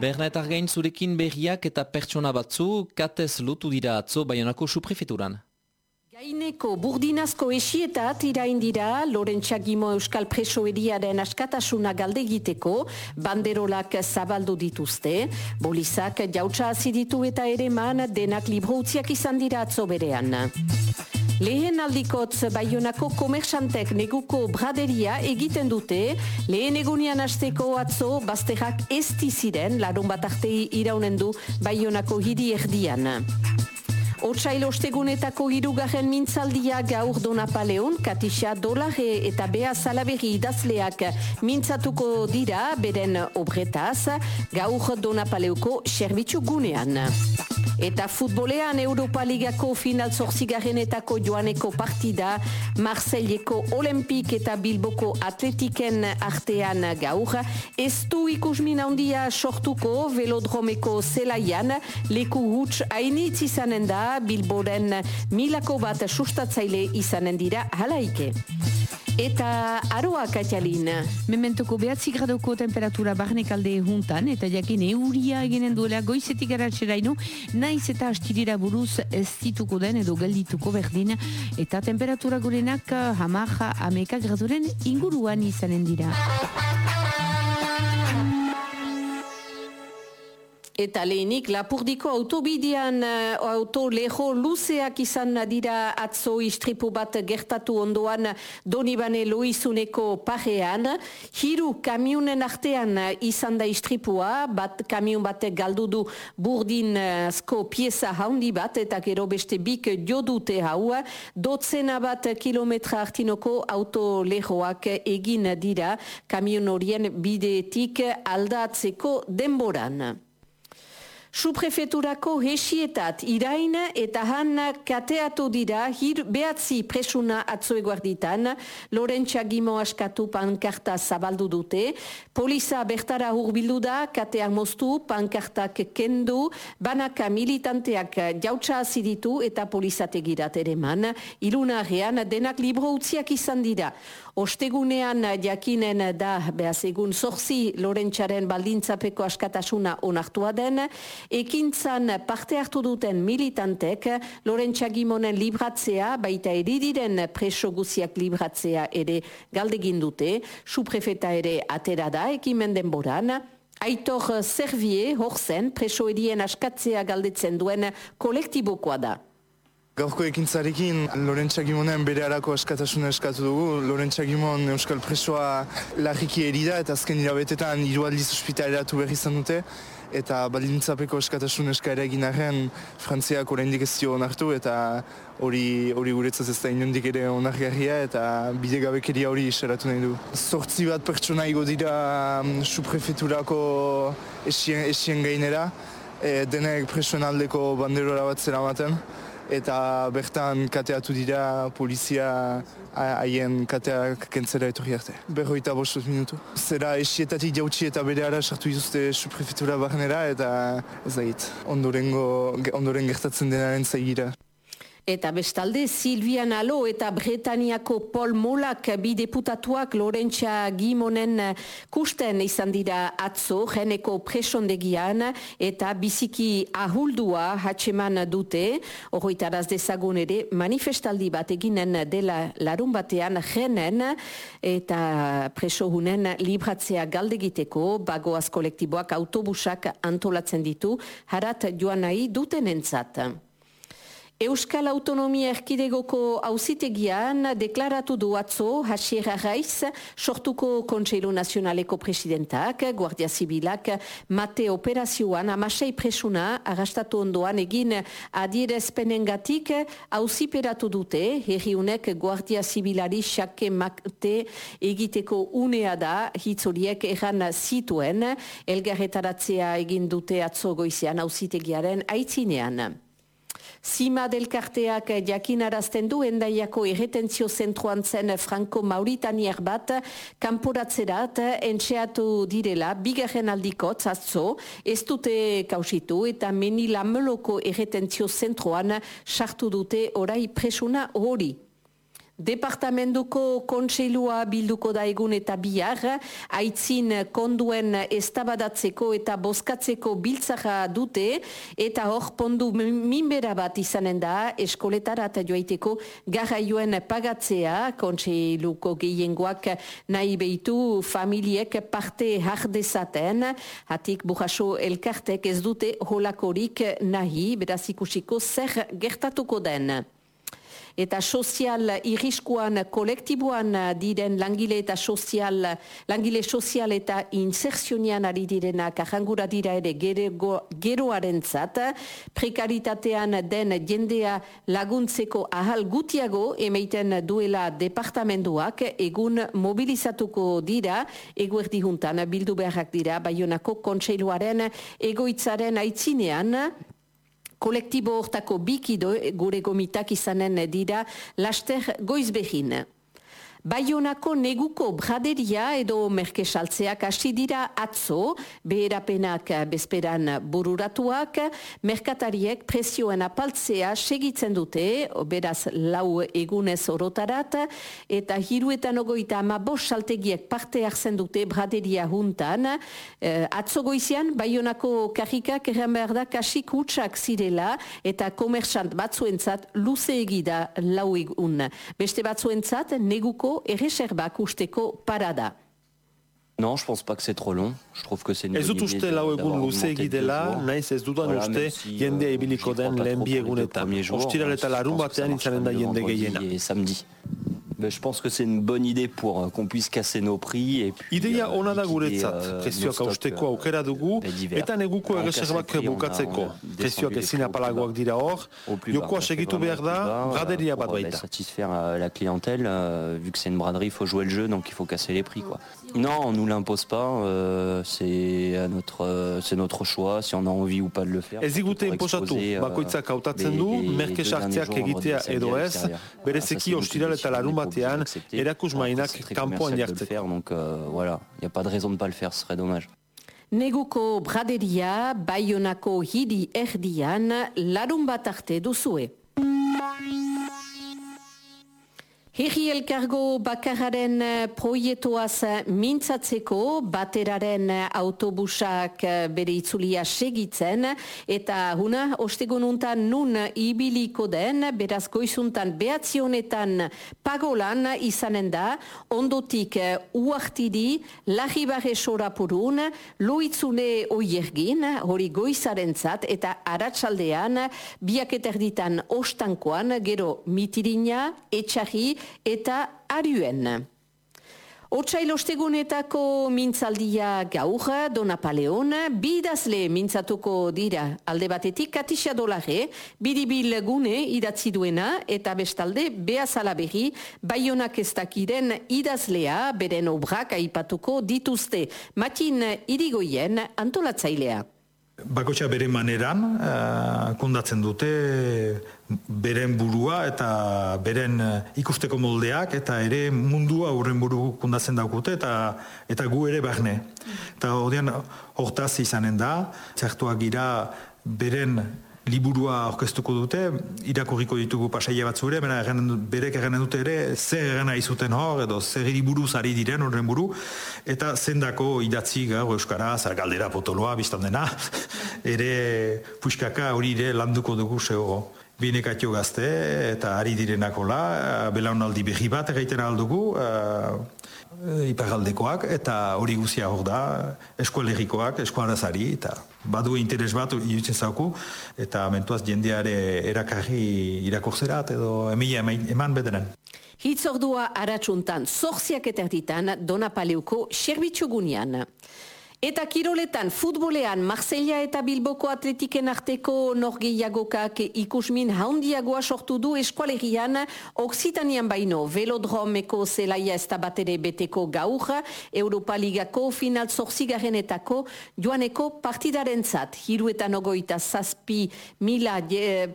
Bernat Argain zurekin berriak eta pertsona batzu katez lotu dira atzo Baionako suprefeturan. Gaineko burdinazko esietat irain dira Lorentxagimo Euskal Presoeriaren askatasuna galdegiteko banderolak zabaldu dituzte, bolizak jautsa aziditu eta ere man denak libroutziak izan dira atzo berean. Lehen aldikotz baionako komersantek neguko braderia egiten dute, lehen egunian asteko atzo bazterrak ez ziren larun bat artei iraunen du baionako hiri erdian. Otsail ostegunetako irugarren mintzaldia gaur donapaleon, Katisa Dolare eta Bea Salaberri idazleak mintzatuko dira beren obretaz, gaur donapaleuko serbitzu gunean. Eta futbolean Europa Ligako final zorzigarrenetako joaneko partida, Marseilleko Olimpik eta Bilboko Atletiken artean gaur, ez du ikusmin handia sortuko velodromeko zelaian, leku huts hainitz izanen da, Bilboren milako bat sustatzaile izanen dira halaike. Eta aroa katialin. Mementuko behatzi gradoko temperatura barnek alde juntan, eta jakin euria eginen duela goizetik eratxeraino, naiz eta astirira buruz ez dituko den edo geldituko berdin, eta temperatura gorenak hamaja ameka graduren inguruan izanen dira. Eta lehenik, lapurdiko autobidean uh, auto leho luzeak izan dira atzo istripu bat gertatu ondoan Donibane Loizuneko parean. Hiru kamionen artean izan da istripua, bat kamion batek galdu du burdinsko pieza haundi bat, eta gero beste bik jodute hau, dotzena bat kilometra hartinoko auto lehoak egin dira kamion horien bideetik aldatzeko denboran. Suprefeturako hesietat irain eta han kateatu dira hir behatzi presuna atzoeguarditan, Lorentza Gimo askatu pankarta zabaldu dute, poliza bertara hurbildu da, kateak moztu, pankartak kendu, banaka militanteak jautsa aziditu eta polizategirat ere man, ilunarrean denak libro utziak izan dira. Ostegunean jakinen da behaz egun zorzi Lorentzaren baldintzapeko askatasuna onartua den, ekintzan parte hartu duten militantek Lorentzagimonen libratzea, baita eridiren preso guziak libratzea ere galdegin dute, suprefeta ere atera da, ekimen denboran, Aitor Servier, horzen, preso erien askatzea galdetzen duen kolektibokoa da. Gaurko ekintzarekin Lorentzagimonen bere harako askatasuna eskatu dugu. Lorentzagimon Euskal Presoa larriki erida eta azken irabetetan irualdiz ospitaleratu berri izan dute. Eta balintzapeko eskatasun eskaera egin arren Frantziak oraindik ez dio onartu eta hori hori guretzat ez da inondik ere onargarria eta bide gabekeria hori iseratu nahi du. Zortzi bat pertsona igo dira um, suprefeturako esien, esien gainera, e, denek presoen aldeko banderora bat zera maten eta bertan kateatu dira polizia haien kateak kentzera etorri arte. Berroita bostut minutu. Zera esietatik jautsi eta bere ara sartu izuzte suprefetura barnera eta ez da ondoren gertatzen denaren zaigira. Eta bestalde, Silvian Alo eta Bretaniako Paul Molak bi deputatuak Lorentza Gimonen kusten izan dira atzo, jeneko presondegian, eta biziki ahuldua hatxeman dute, horretaraz dezagun ere, manifestaldi bat eginen dela larun batean jenen, eta presohunen libratzea galdegiteko, bagoaz kolektiboak autobusak antolatzen ditu, harat joan nahi duten entzat. Euskal Autonomia Erkidegoko hauzitegian deklaratu du atzo Hasier Arraiz, sortuko Kontseilu Nazionaleko presidentak, Guardia Zibilak, mate operazioan amasei presuna arrastatu ondoan egin adierezpenen gatik hauziperatu dute, herriunek Guardia Zibilari xake mate egiteko unea da, hitzoriek erran zituen, elgarretaratzea egin dute atzo goizean hauzitegiaren aitzinean. Zima delkarteak jakinarazten du endaiako erretentzio zentruan zen Franco Mauritanier bat kanporatzerat entxeatu direla bigarren aldiko tzatzo ez dute kausitu eta meni lameloko erretentzio zentruan sartu dute orai presuna hori. Departamentuko kontseilua bilduko da egun eta bihar, aitzin konduen estabadatzeko eta boskatzeko biltzara dute, eta hor pondu minbera bat izanen da eskoletarat joaiteko garraioen pagatzea, kontseiluko gehiengoak nahi behitu familiek parte jardezaten, hatik buhaso elkartek ez dute holakorik nahi, beraz ikusiko zer gertatuko den eta sozial irriskuan kolektiboan diren langile eta sozial, langile sozial eta inserzionian ari direnak. Ahangura dira ere geroaren zat, prekaritatean den jendea laguntzeko ahal gutiago emeiten duela departamentuak. Egun mobilizatuko dira, eguerdi juntan. Bildu beharrak dira, baionako kontseiluaren egoitzaren aitzinean, kolektibo hortako bikido gure gomitak izanen dira laster goizbehin. Baionako neguko braderia edo merkesaltzeak hasi dira atzo, beherapenak bezperan bururatuak, merkatariek presioen apaltzea segitzen dute, beraz lau egunez orotarat, eta hiruetan ogoita ama bos saltegiek parte hartzen dute braderia juntan. E, atzo goizian, Baionako karikak erran behar da kasik hutsak zirela, eta komersant batzuentzat luze egida lau egun. Beste batzuentzat neguko erreserbak usteko parada. Non, je pense pas que c'est trop long. Je trouve que c'est une Ez dut uste lau egun luzegi dela, naiz ez dudan uste jende ebiliko den lehen bi egunetan. Ostiral eta larun batean izanen da jende gehiena. Samedi. Je pense que c'est une bonne idée pour euh, qu'on puisse casser nos prix. Et puis, Ideia euh, ona da guretzat, euh, prezioak austeko aukera dugu, eta neguko erreserbak bukatzeko. Prezioak ezin apalagoak dira hor, jokoa segitu behar da, braderia bat baita. satisfaire la clientèle, vu que c'est une braderie, il faut jouer le jeu, donc il faut casser les prix. Quoi. Non, on nous l'impose pas, euh, c'est notre, c'est notre choix, si on a envie ou pas de le faire. Ez digute imposatu, bakoitzak hautatzen du, merke sartzeak egitea edo ez, berezeki ostiral eta larun batean, erakus mainak kanpoan jartzeko. Donc euh, voilà, il n'y a pas de raison de pas le faire, ce serait dommage. Neguko braderia, Bayonako hiri erdian, larun bat arte duzue. Herri elkargo bakararen eh, proietoaz eh, mintzatzeko bateraren eh, autobusak bere itzulia segitzen. Eta huna ostegununtan nun ibiliko den beraz goizuntan behatzionetan pagolan izanen da. Ondotik uartidi lahibare sorapurun loitzune oiergin hori goizaren zat eta aratsaldean biak eterditan ostankoan gero mitirina, etxarri eta aruen. Otsail ostegunetako mintzaldia gaur, Dona Paleon, bidazle mintzatuko dira alde batetik, Katixia Dolare, biribil gune idatzi duena, eta bestalde, Bea Salaberri, baionak ez dakiren idazlea, beren obrak aipatuko dituzte, Matin irigoien antolatzailea. Bakotxa bere maneran, uh, kundatzen dute beren burua eta beren eh, ikusteko moldeak eta ere mundua horren buru kundatzen daukute eta eta gu ere barne. Eta hodian hortaz izanen da, txartuak gira beren liburua aurkeztuko dute, irakurriko ditugu pasaia bat zure, bera berek erganen dute ere, zer ergana izuten hor, edo zer liburu zari diren horren buru, eta zendako idatzi gaur Euskara, zer galdera potoloa, biztan dena, ere puskaka hori ere landuko dugu zehogo. Binekatio gazte eta ari direnakola, belaunaldi behi bat egiten aldugu, uh, iparaldekoak, eta hori guzia hor da, eskualerikoak, eskuarazari, eta badu interes bat irutzen zauku, eta mentuaz jendeare erakarri irakurzerat edo emilia eman bederen. Hitzordua aratsuntan, zorziak eta ditan, Dona Paleuko, Serbitxu Eta kiroletan, futbolean, Marseilla eta Bilboko atletiken arteko norgeiagokak ikusmin haundiagoa sortu du eskualerian, Oksitanian baino, velodromeko zelaia ez batere beteko gaur, Europa Ligako final zorzigarenetako joaneko partidaren zat. Hiruetan ogoita zazpi mila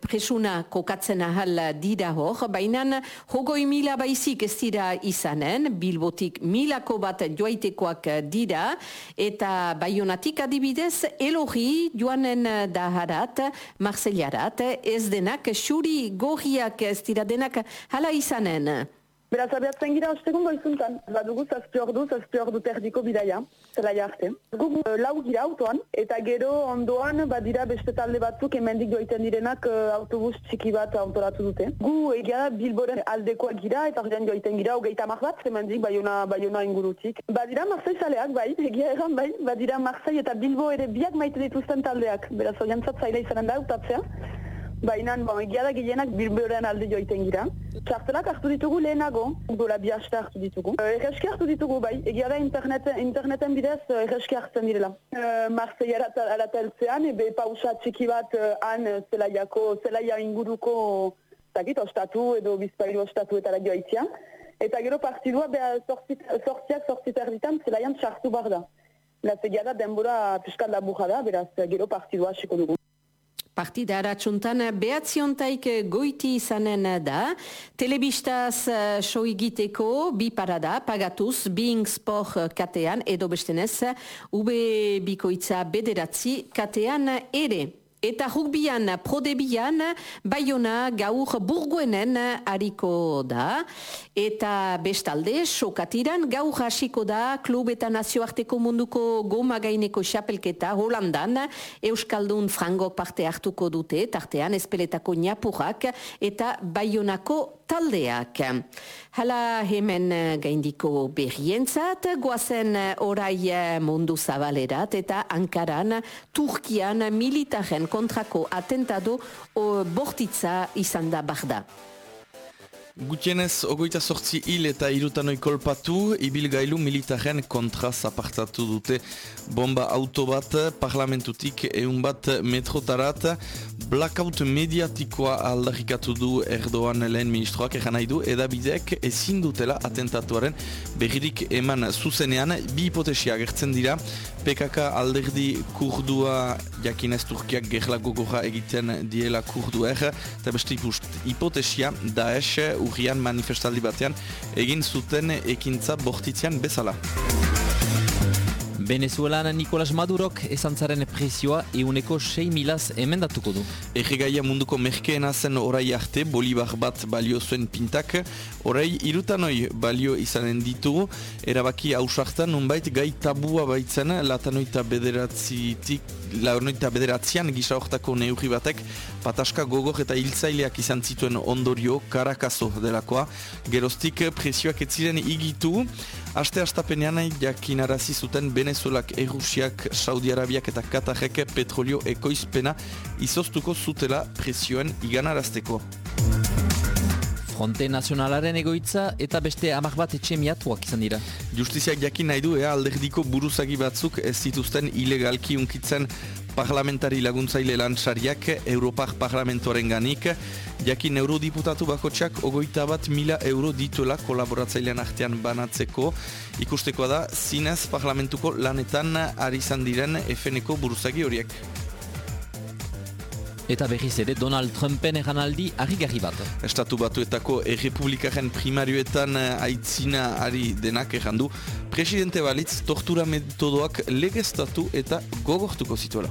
presuna kokatzen ahal dira hor, baina hogoi mila baizik ez dira izanen, Bilbotik milako bat joaitekoak dira, eta baionatik adibidez, elogi joanen daharat, Marsellarat, ez denak, xuri gorriak ez dira denak hala izanen. Beraz, abiatzen gira ostekun goizuntan. Badugu zazpi ordu, zazpi ordu terdiko bidaia, zelaia arte. Gu uh, lau gira autoan, eta gero ondoan badira beste talde batzuk emendik joiten direnak uh, autobus txiki bat autoratu dute. Gu egia da Bilboren aldekoa gira, eta ordean joiten gira, hogeita mar bat, emendik baiona, baiona ingurutik. Badira Marzai zaleak, bai, egia egan bai, badira Marzai eta Bilbo ere biak maite dituzten taldeak. Beraz, orientzat zaila izanen da, utatzea. Baina, bon, egia da gehienak bilbeoren alde joiten gira. Txartelak hartu ditugu lehenago, dola bi haste hartu ditugu. Uh, erreski hartu ditugu, bai, egia da internet, interneten bidez uh, erreski hartzen direla. Uh, Marzei arateltzean, ebe pausa txiki bat han zelaiako, zelaia inguruko, zakit, ostatu edo bizpailu ostatu eta joaitzia. Eta gero partidua, beha sortziak sortzit erditan, zelaian txartu bar da. Beraz, egia da denbora piskat laburra da, beraz, gero partidua hasiko dugu. Partida haratsuntan behatziontaik goiti izanen da. Telebistaz uh, soigiteko bi parada pagatuz Bing Sport katean edo bestenez ube bikoitza bederatzi katean ere. Eta rugbian prodebian baiona gaur burguenen hariko da. Eta bestalde, sokatiran gaur hasiko da klub eta nazioarteko munduko goma gaineko xapelketa Holandan Euskaldun frango parte hartuko dute, tartean espeletako niapurrak eta baionako taldeak. Hala hemen gaindiko berrientzat, guazen orai mundu zabalerat eta Ankaran, Turkian militaren kontrako atentado bortitza izan da barda. Gutienez, ogoita sortzi hil eta irutanoi kolpatu, ibil gailu militaren kontra zapartatu dute bomba auto bat, parlamentutik eun bat metrotarat, blackout mediatikoa aldarrikatu du erdoan lehen ministroak egan nahi du, edabidek ezin dutela atentatuaren berririk eman. Zuzenean, bi hipotesia gertzen dira, PKK alderdi kurdua jakinez Turkiak gerla gogorra egiten diela kurduer, eta beste hipotesia Daesh urrian manifestaldi batean egin zuten ekintza bortitzean bezala. Venezuelan Nicolas Madurok ezantzaren prezioa euneko 6 milaz emendatuko du. Erregaia munduko merkeena zen orai arte, bolibar bat balio zuen pintak, orai irutanoi balio izanen ditu, erabaki hausartan nunbait gai tabua baitzen latanoita bederatzitik launoita bederatzean gisa hortako neurri batek pataska gogor eta hiltzaileak izan zituen ondorio karakazo delakoa. Geroztik presioak etziren igitu, aste astapenean jakinarazi zuten Venezuelak, Errusiak, Saudi Arabiak eta Katarrek petrolio ekoizpena izoztuko zutela presioen iganarazteko. Fronte Nazionalaren egoitza eta beste amak bat etxe miatuak izan dira. Justiziak jakin nahi du, ea alderdiko buruzagi batzuk ez zituzten ilegalki unkitzen parlamentari laguntzaile lantzariak Europak parlamentoaren ganik. Jakin eurodiputatu bakotxak ogoita bat mila euro dituela kolaboratzailean artean banatzeko. Ikustekoa da, zinez parlamentuko lanetan ari izan diren FNeko buruzagi horiek. Eta berriz ere Donald Trumpen eganaldi harri bat. Estatu batuetako errepublikaren primarioetan eh, aitzina ari denak errandu. Presidente balitz tortura metodoak legeztatu eta gogortuko zituela.